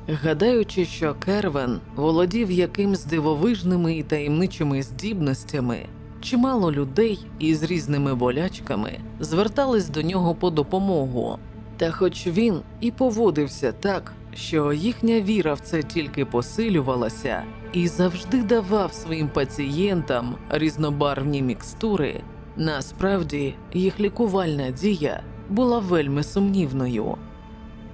Гадаючи, що Кервен володів якимсь дивовижними і таємничими здібностями, чимало людей із різними болячками звертались до нього по допомогу. Та хоч він і поводився так, що їхня віра в це тільки посилювалася, і завжди давав своїм пацієнтам різнобарвні мікстури, насправді їх лікувальна дія була вельми сумнівною.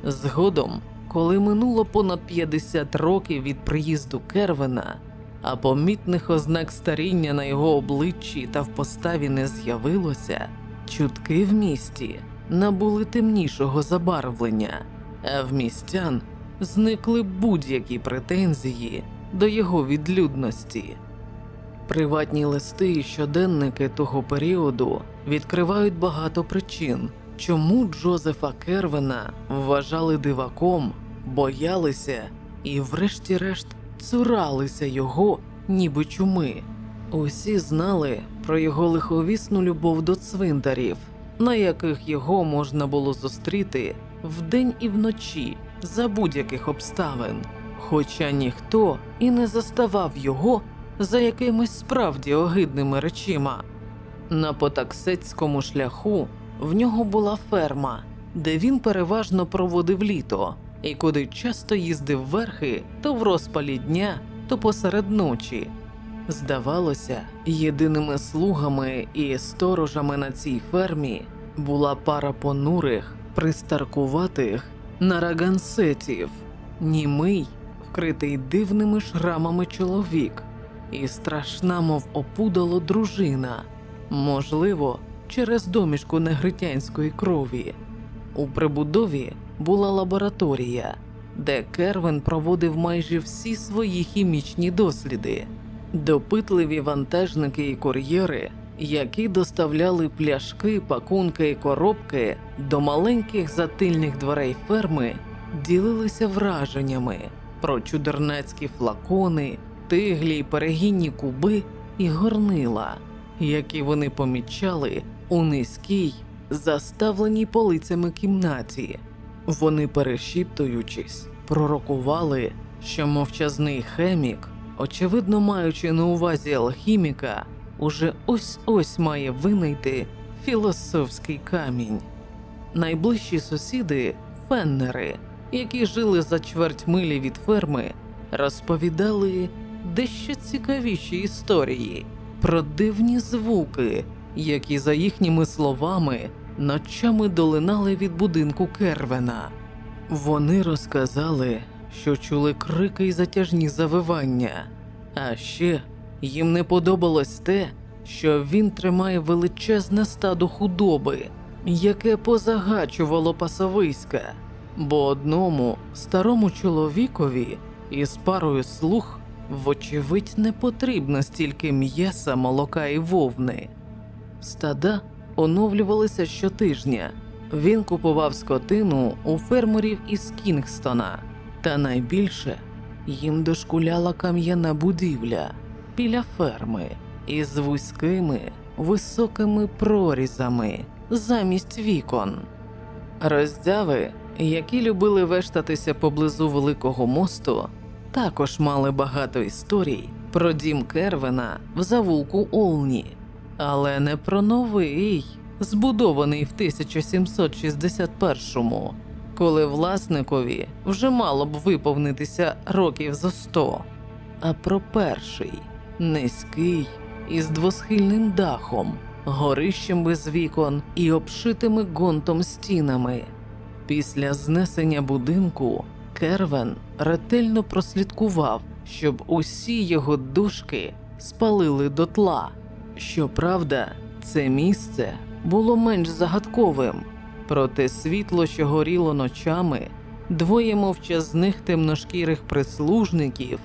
Згодом, коли минуло понад 50 років від приїзду Кервена, а помітних ознак старіння на його обличчі та в поставі не з'явилося, чутки в місті набули темнішого забарвлення, а в містян зникли будь-які претензії до його відлюдності. Приватні листи і щоденники того періоду відкривають багато причин, чому Джозефа Кервена вважали диваком, боялися і, врешті-решт, цуралися його, ніби чуми. Усі знали про його лиховісну любов до цвинтарів, на яких його можна було зустріти вдень і вночі за будь-яких обставин, хоча ніхто і не заставав його за якимись справді огидними речима. На потаксецькому шляху в нього була ферма, де він переважно проводив літо і куди часто їздив верхи то в розпалі дня, то посеред ночі. Здавалося, єдиними слугами і сторожами на цій фермі була пара понурих, пристаркуватих нарагансетів, німий, вкритий дивними шрамами чоловік, і страшна, мов опудало дружина, можливо, через домішку негритянської крові. У прибудові була лабораторія, де Кервен проводив майже всі свої хімічні досліди, допитливі вантажники і кур'єри, які доставляли пляшки, пакунки і коробки до маленьких затильних дверей ферми, ділилися враженнями про чудернацькі флакони, тиглі й перегінні куби і горнила, які вони помічали у низькій, заставленій полицями кімнаті. Вони, перешіптуючись, пророкували, що мовчазний хемік, очевидно маючи на увазі алхіміка, уже ось ось має винайти філософський камінь. Найближчі сусіди феннери, які жили за чверть милі від ферми, розповідали дещо цікавіші історії про дивні звуки, які, за їхніми словами, ночами долинали від будинку Кервена. Вони розказали, що чули крики й затяжні завивання, а ще їм не подобалось те, що він тримає величезне стадо худоби, яке позагачувало пасовиська, бо одному старому чоловікові із парою слуг, вочевидь, не потрібно стільки м'яса, молока і вовни. Стада оновлювалися щотижня. Він купував скотину у фермерів із Кінгстона, та найбільше їм дошкуляла кам'яна будівля біля ферми із вузькими високими прорізами замість вікон. Роздяви, які любили вештатися поблизу великого мосту, також мали багато історій про дім Кервена в завулку Олні, але не про новий, збудований в 1761-му, коли власникові вже мало б виповнитися років за сто, а про перший низький із двосхильним дахом, горищем без вікон і обшитими гонтом стінами. Після знесення будинку Кервен ретельно прослідкував, щоб усі його дужки спалили дотла. Щоправда, це місце було менш загадковим, проте світло, що горіло ночами, двоє мовчазних темношкірих прислужників,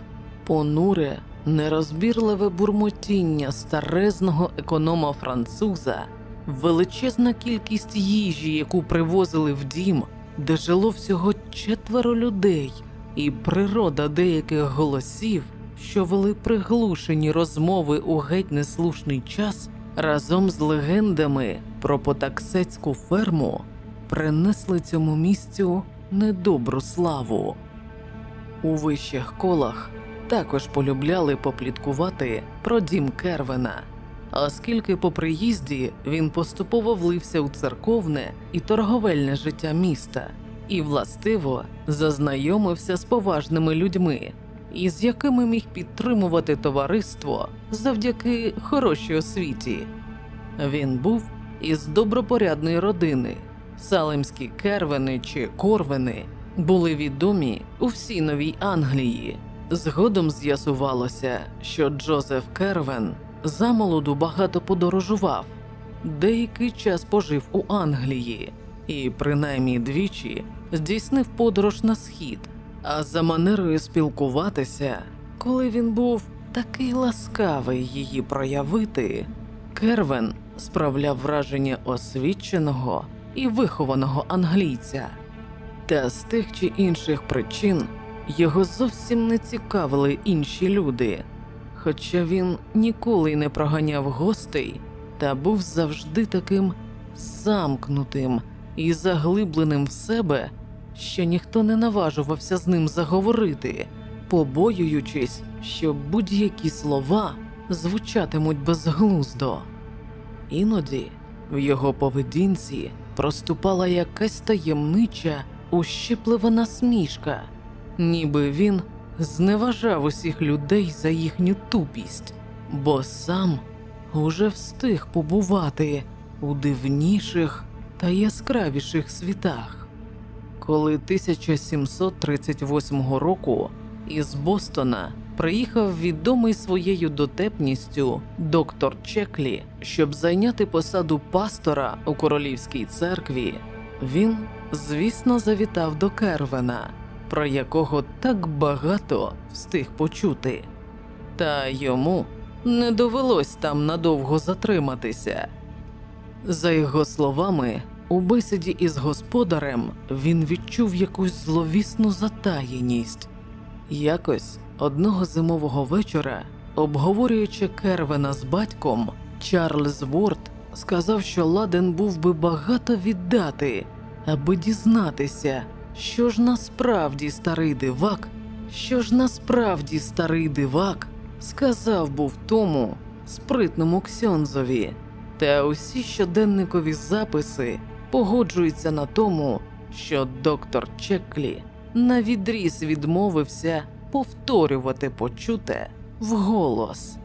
понуре, нерозбірливе бурмотіння старезного економа француза, величезна кількість їжі, яку привозили в дім, де жило всього четверо людей, і природа деяких голосів що вели приглушені розмови у геть неслушний час, разом з легендами про потаксецьку ферму принесли цьому місцю недобру славу. У вищих колах також полюбляли попліткувати про дім Кервена, оскільки по приїзді він поступово влився у церковне і торговельне життя міста і властиво зазнайомився з поважними людьми, із якими міг підтримувати товариство завдяки хорошій освіті. Він був із добропорядної родини. Салемські кервени чи корвени були відомі у всій новій Англії. Згодом з'ясувалося, що Джозеф Кервен замолоду багато подорожував, деякий час пожив у Англії і, принаймні двічі, здійснив подорож на схід. А за манерою спілкуватися, коли він був такий ласкавий її проявити, Кервен справляв враження освіченого і вихованого англійця. Та з тих чи інших причин його зовсім не цікавили інші люди, хоча він ніколи не проганяв гостей та був завжди таким замкнутим і заглибленим в себе, що ніхто не наважувався з ним заговорити, побоюючись, що будь-які слова звучатимуть безглуздо. Іноді в його поведінці проступала якась таємнича, ущиплива насмішка, ніби він зневажав усіх людей за їхню тупість, бо сам уже встиг побувати у дивніших та яскравіших світах. Коли 1738 року із Бостона приїхав відомий своєю дотепністю доктор Чеклі, щоб зайняти посаду пастора у королівській церкві, він, звісно, завітав до Кервена, про якого так багато встиг почути, та йому не довелось там надовго затриматися. За його словами, у бесіді із господарем він відчув якусь зловісну затаєність. Якось одного зимового вечора, обговорюючи Кервена з батьком, Чарльз Ворд сказав, що ладен був би багато віддати, аби дізнатися, що ж насправді старий дивак, що ж насправді старий дивак сказав був тому спритному Ксьонзові. Та усі щоденникові записи погоджуються на тому, що доктор Чеклі навідріз відмовився повторювати почуте вголос.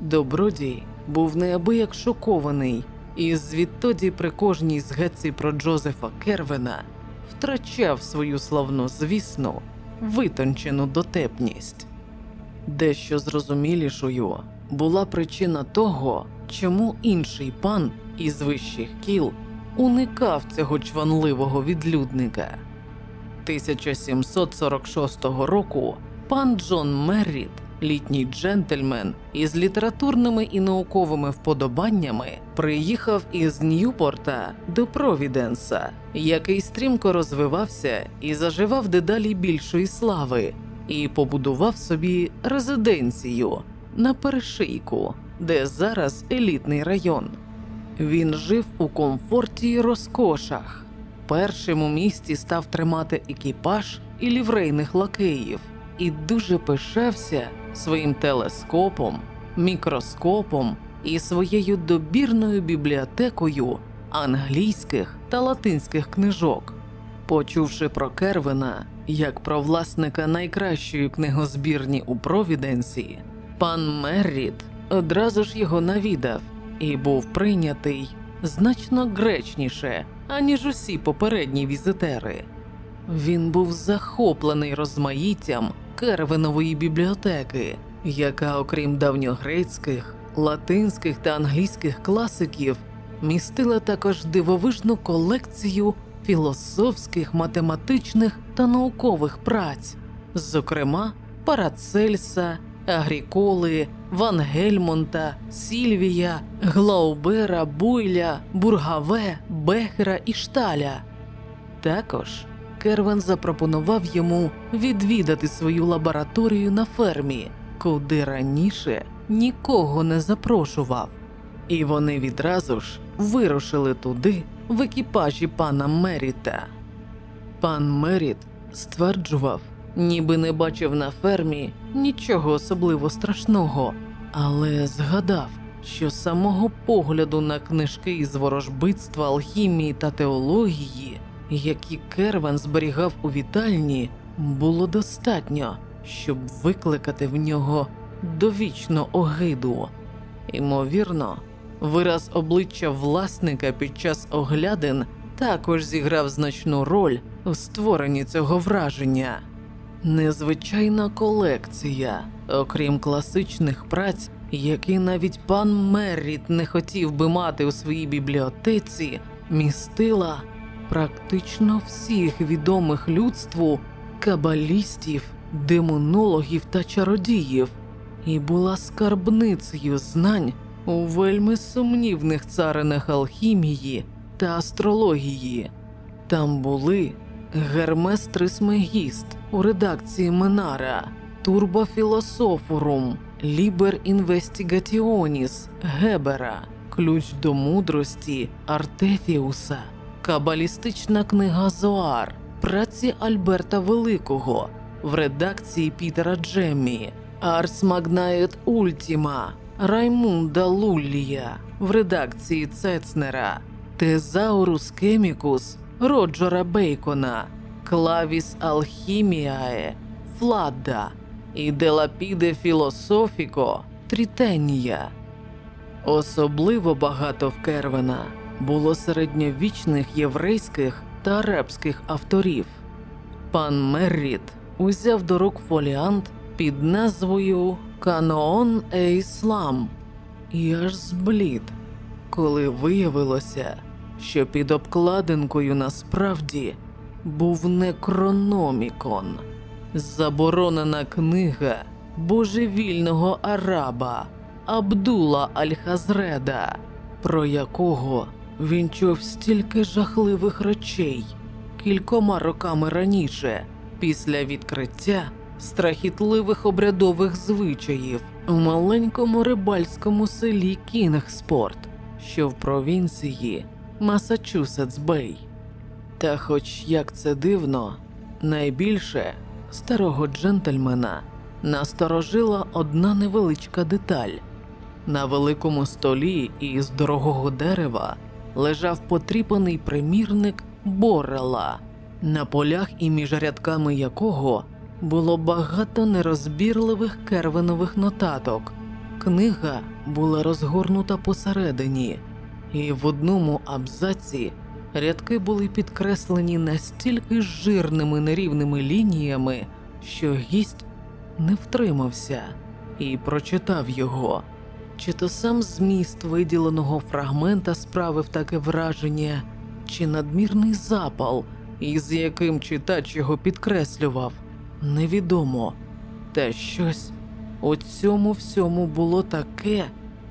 Добродій був неабияк шокований, і звідтоді при кожній згадці про Джозефа Кервена втрачав свою славну звісну, витончену дотепність. Дещо зрозумілішою була причина того, чому інший пан із вищих кіл уникав цього чванливого відлюдника. 1746 року пан Джон Мерріт, літній джентльмен із літературними і науковими вподобаннями, приїхав із Ньюпорта до Провіденса, який стрімко розвивався і заживав дедалі більшої слави, і побудував собі резиденцію на перешийку, де зараз елітний район. Він жив у комфорті й розкошах. Першим у місті став тримати екіпаж і ліврейних лакеїв, і дуже пишався своїм телескопом, мікроскопом і своєю добірною бібліотекою англійських та латинських книжок. Почувши про Кервена як про власника найкращої книгозбірні у Провіденсі, пан Мерріт одразу ж його навідав і був прийнятий значно гречніше, аніж усі попередні візитери. Він був захоплений розмаїттям Кервенової бібліотеки, яка, окрім давньогрецьких, латинських та англійських класиків, містила також дивовижну колекцію філософських, математичних та наукових праць, зокрема Парацельса, Агріколи, Ван Гельмонта, Сільвія, Глаубера, Бойля, Бургаве, Бехера і Шталя. Також Кервен запропонував йому відвідати свою лабораторію на фермі, куди раніше нікого не запрошував. І вони відразу ж вирушили туди в екіпажі пана Меріта. Пан Меріт стверджував, ніби не бачив на фермі нічого особливо страшного, але згадав, що самого погляду на книжки із ворожбитства, алхімії та теології, які Керван зберігав у вітальні, було достатньо, щоб викликати в нього довічну огиду. Ймовірно, вираз обличчя власника під час оглядин також зіграв значну роль у створенні цього враження. Незвичайна колекція, окрім класичних праць, які навіть пан Мерріт не хотів би мати у своїй бібліотеці, містила практично всіх відомих людству кабалістів, демонологів та чародіїв, і була скарбницею знань у вельми сумнівних царинах алхімії та астрології. Там були Гермес Трисмегіст у редакції Менара, Турбофілософорум, Лібер Інвестігаціоніс Гебера, Ключ до мудрості Артефіуса, Кабалістична книга Зоар, праці Альберта Великого. В редакції Пітера Джеммі, Арс Магнаєт Ультіма, Раймунда Луллія. В редакції Цецнера, Тезаурус Кемікус Роджера Бейкона, Клавіс Алхіміае, Фладда і Делапіде Філософіко Трітенія. Особливо багато в Кервена було середньовічних єврейських та арабських авторів. Пан Мерріт узяв до рук фоліант під назвою Каноон е Іслам і аж зблід, коли виявилося, що під обкладинкою насправді був некрономікон, заборонена книга божевільного араба Абдула Аль-Хазреда, про якого він чув стільки жахливих речей кількома роками раніше, після відкриття страхітливих обрядових звичаїв у маленькому рибальському селі Кінгспорт, що в провінції Масачусетс Бей. Та, хоч як це дивно, найбільше старого джентльмена насторожила одна невеличка деталь. На великому столі із дорогого дерева лежав потріпаний примірник Борела, на полях і між рядками якого було багато нерозбірливих кервенових нотаток. Книга була розгорнута посередині, і в одному абзаці рядки були підкреслені настільки жирними нерівними лініями, що гість не втримався і прочитав його. Чи то сам зміст виділеного фрагмента справив таке враження, чи надмірний запал, із яким читач його підкреслював, невідомо. Та щось у цьому всьому було таке,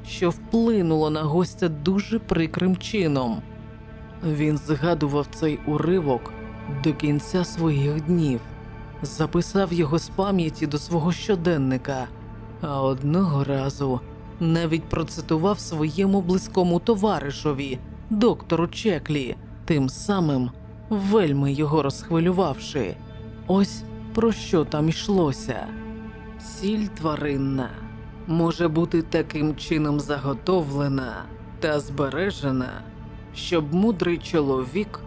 що вплинуло на гостя дуже прикрим чином. Він згадував цей уривок до кінця своїх днів, записав його з пам'яті до свого щоденника, а одного разу навіть процитував своєму близькому товаришові, доктору Чеклі, тим самим вельми його розхвилювавши. Ось про що там йшлося. Сіль тваринна може бути таким чином заготовлена та збережена, щоб мудрий чоловік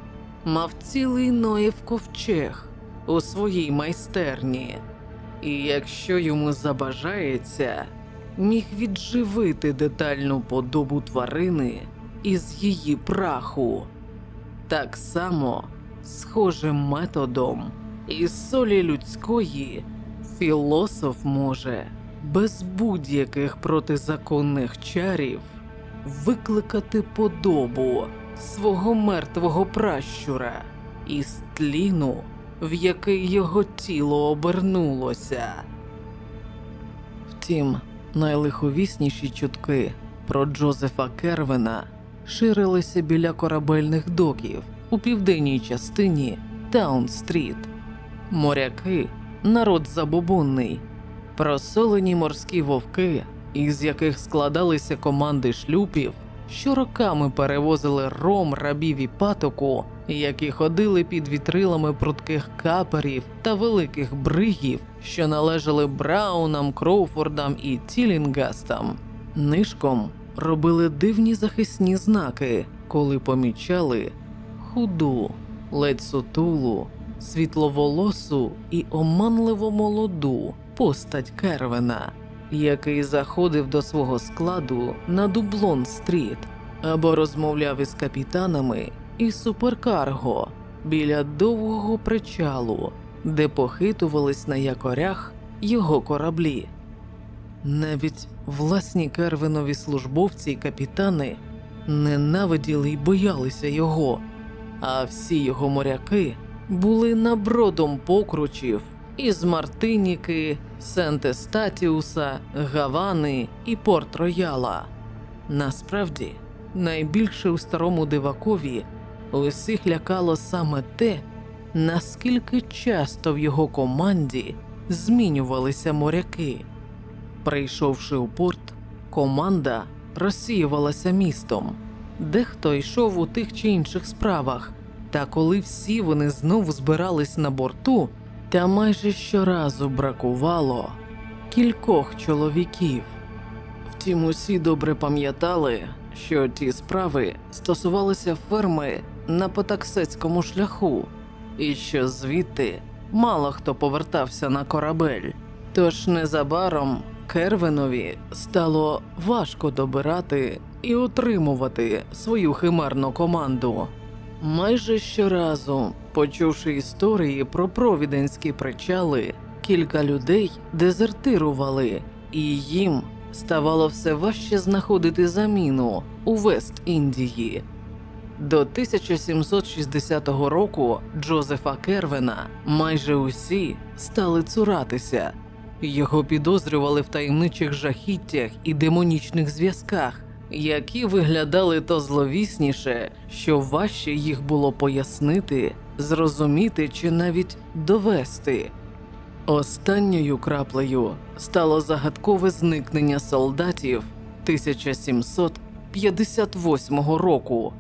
мав цілий Ноєв ковчег у своїй майстерні, і якщо йому забажається, міг відживити детальну подобу тварини із її праху. Так само схожим методом із солі людської філософ може без будь-яких протизаконних чарів викликати подобу свого мертвого пращура із тліну, в який його тіло обернулося. Втім, найлиховісніші чутки про Джозефа Кервена ширилися біля корабельних доків у південній частині Таун-стріт. Моряки, народ забобонний, Просолені морські вовки, із яких складалися команди шлюпів, що роками перевозили ром, рабів і патоку, які ходили під вітрилами прудких каперів та великих бригів, що належали Браунам, Кроуфордам і Тілінгастам. Нишком робили дивні захисні знаки, коли помічали худу, ледь сутулу, світловолосу і оманливо молоду постать Кервена, який заходив до свого складу на Дублон стріт або розмовляв із капітанами і суперкарго біля довгого причалу, де похитувались на якорях його кораблі. Навіть власні Кервенові службовці й капітани ненавиділи й боялися його, а всі його моряки були набродом покручів із Мартиніки, Сент-Естатіуса, Гавани і Порт-Рояла. Насправді, найбільше у старому дивакові усіх лякало саме те, наскільки часто в його команді змінювалися моряки. Прийшовши у порт, команда розсіювалася містом, дехто йшов у тих чи інших справах, та коли всі вони знову збирались на борту, та майже щоразу бракувало кількох чоловіків. Втім, усі добре пам'ятали, що ті справи стосувалися ферми на потаксецькому шляху, і що звідти мало хто повертався на корабель. Тож незабаром Кервенові стало важко добирати і утримувати свою химерну команду. Майже щоразу, почувши історії про провіденські причали, кілька людей дезертирували, і їм ставало все важче знаходити заміну у Вест-Індії. До 1760 року Джозефа Кервена майже усі стали цуратися. Його підозрювали в таємничих жахіттях і демонічних зв'язках, які виглядали то зловісніше, що важче їх було пояснити, зрозуміти чи навіть довести. Останньою краплею стало загадкове зникнення солдатів 1758 року.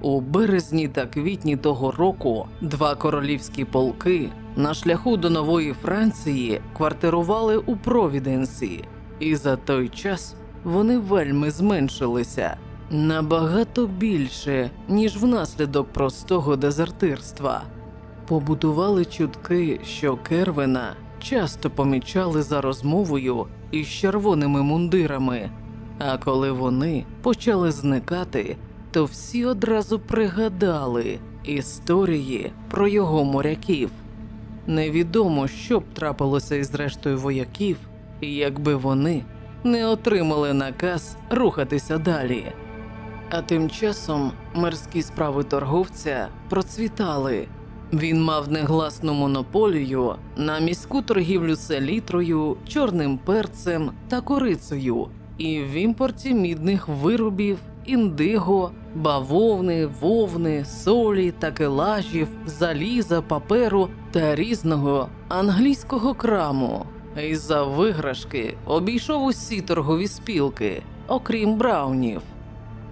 У березні та квітні того року два королівські полки на шляху до нової Франції квартирували у Провіденсі, і за той час вони вельми зменшилися набагато більше, ніж внаслідок простого дезертирства. Побутували чутки, що Кервена часто помічали за розмовою із червоними мундирами, а коли вони почали зникати, то всі одразу пригадали історії про його моряків. Невідомо, що б трапилося із рештою вояків, якби вони не отримали наказ рухатися далі. А тим часом морські справи торговця процвітали. Він мав негласну монополію на міську торгівлю селітрою, чорним перцем та корицею, і в імпорті мідних виробів, індиго, бавовни, вовни, солі, такелажів, заліза, паперу та різного англійського краму. І за виграшки обійшов усі торгові спілки, окрім браунів.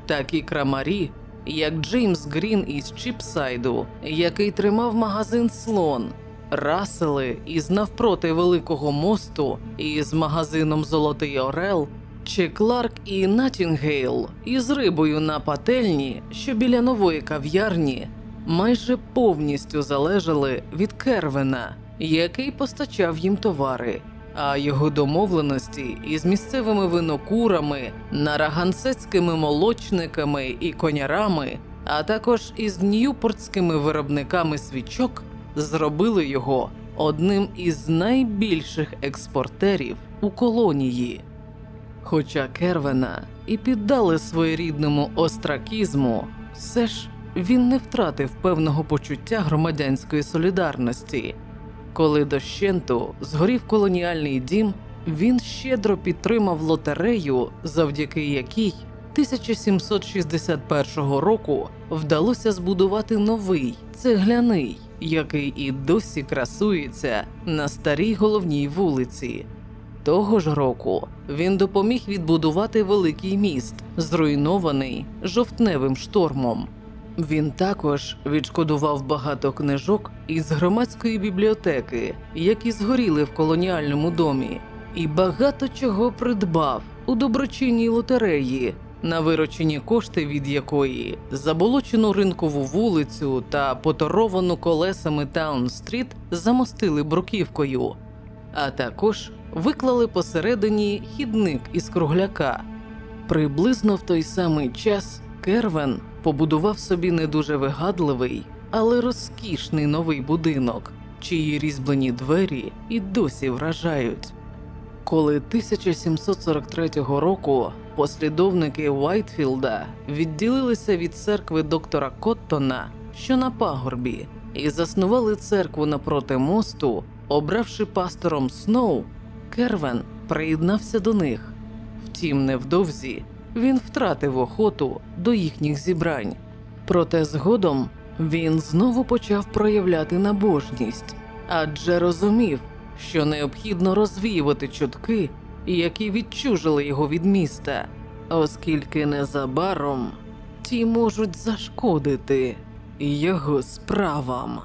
Такі крамарі, як Джеймс Грін із Чіпсайду, який тримав магазин Слон, Расели із навпроти Великого мосту із магазином Золотий Орел, чи Кларк і Натінгейл із рибою на пательні, що біля нової кав'ярні, майже повністю залежали від Кервена, який постачав їм товари. А його домовленості із місцевими винокурами, нарагансецькими молочниками і конярами, а також із ньюпортськими виробниками свічок, зробили його одним із найбільших експортерів у колонії. Хоча Кервена і піддали своєрідному остракізму, все ж він не втратив певного почуття громадянської солідарності. Коли дощенту згорів колоніальний дім, він щедро підтримав лотерею, завдяки якій 1761 року вдалося збудувати новий цегляний, який і досі красується на старій головній вулиці. того ж року він допоміг відбудувати великий міст, зруйнований жовтневим штормом. Він також відшкодував багато книжок із громадської бібліотеки, які згоріли в колоніальному домі, і багато чого придбав у доброчинній лотереї, на виручені кошти від якої заболочену ринкову вулицю та поторовану колесами Таун-стріт замостили бруківкою, а також виклали посередині хідник із кругляка. Приблизно в той самий час Кервен побудував собі не дуже вигадливий, але розкішний новий будинок, чиї різьблені двері і досі вражають. Коли 1743 року послідовники Уайтфілда відділилися від церкви доктора Коттона, що на пагорбі, і заснували церкву напроти мосту, обравши пастором Сноу, Кервен приєднався до них. Втім, невдовзі він втратив охоту до їхніх зібрань. Проте згодом він знову почав проявляти набожність, адже розумів, що необхідно розвіювати чутки, які відчужили його від міста, оскільки незабаром ті можуть зашкодити його справам.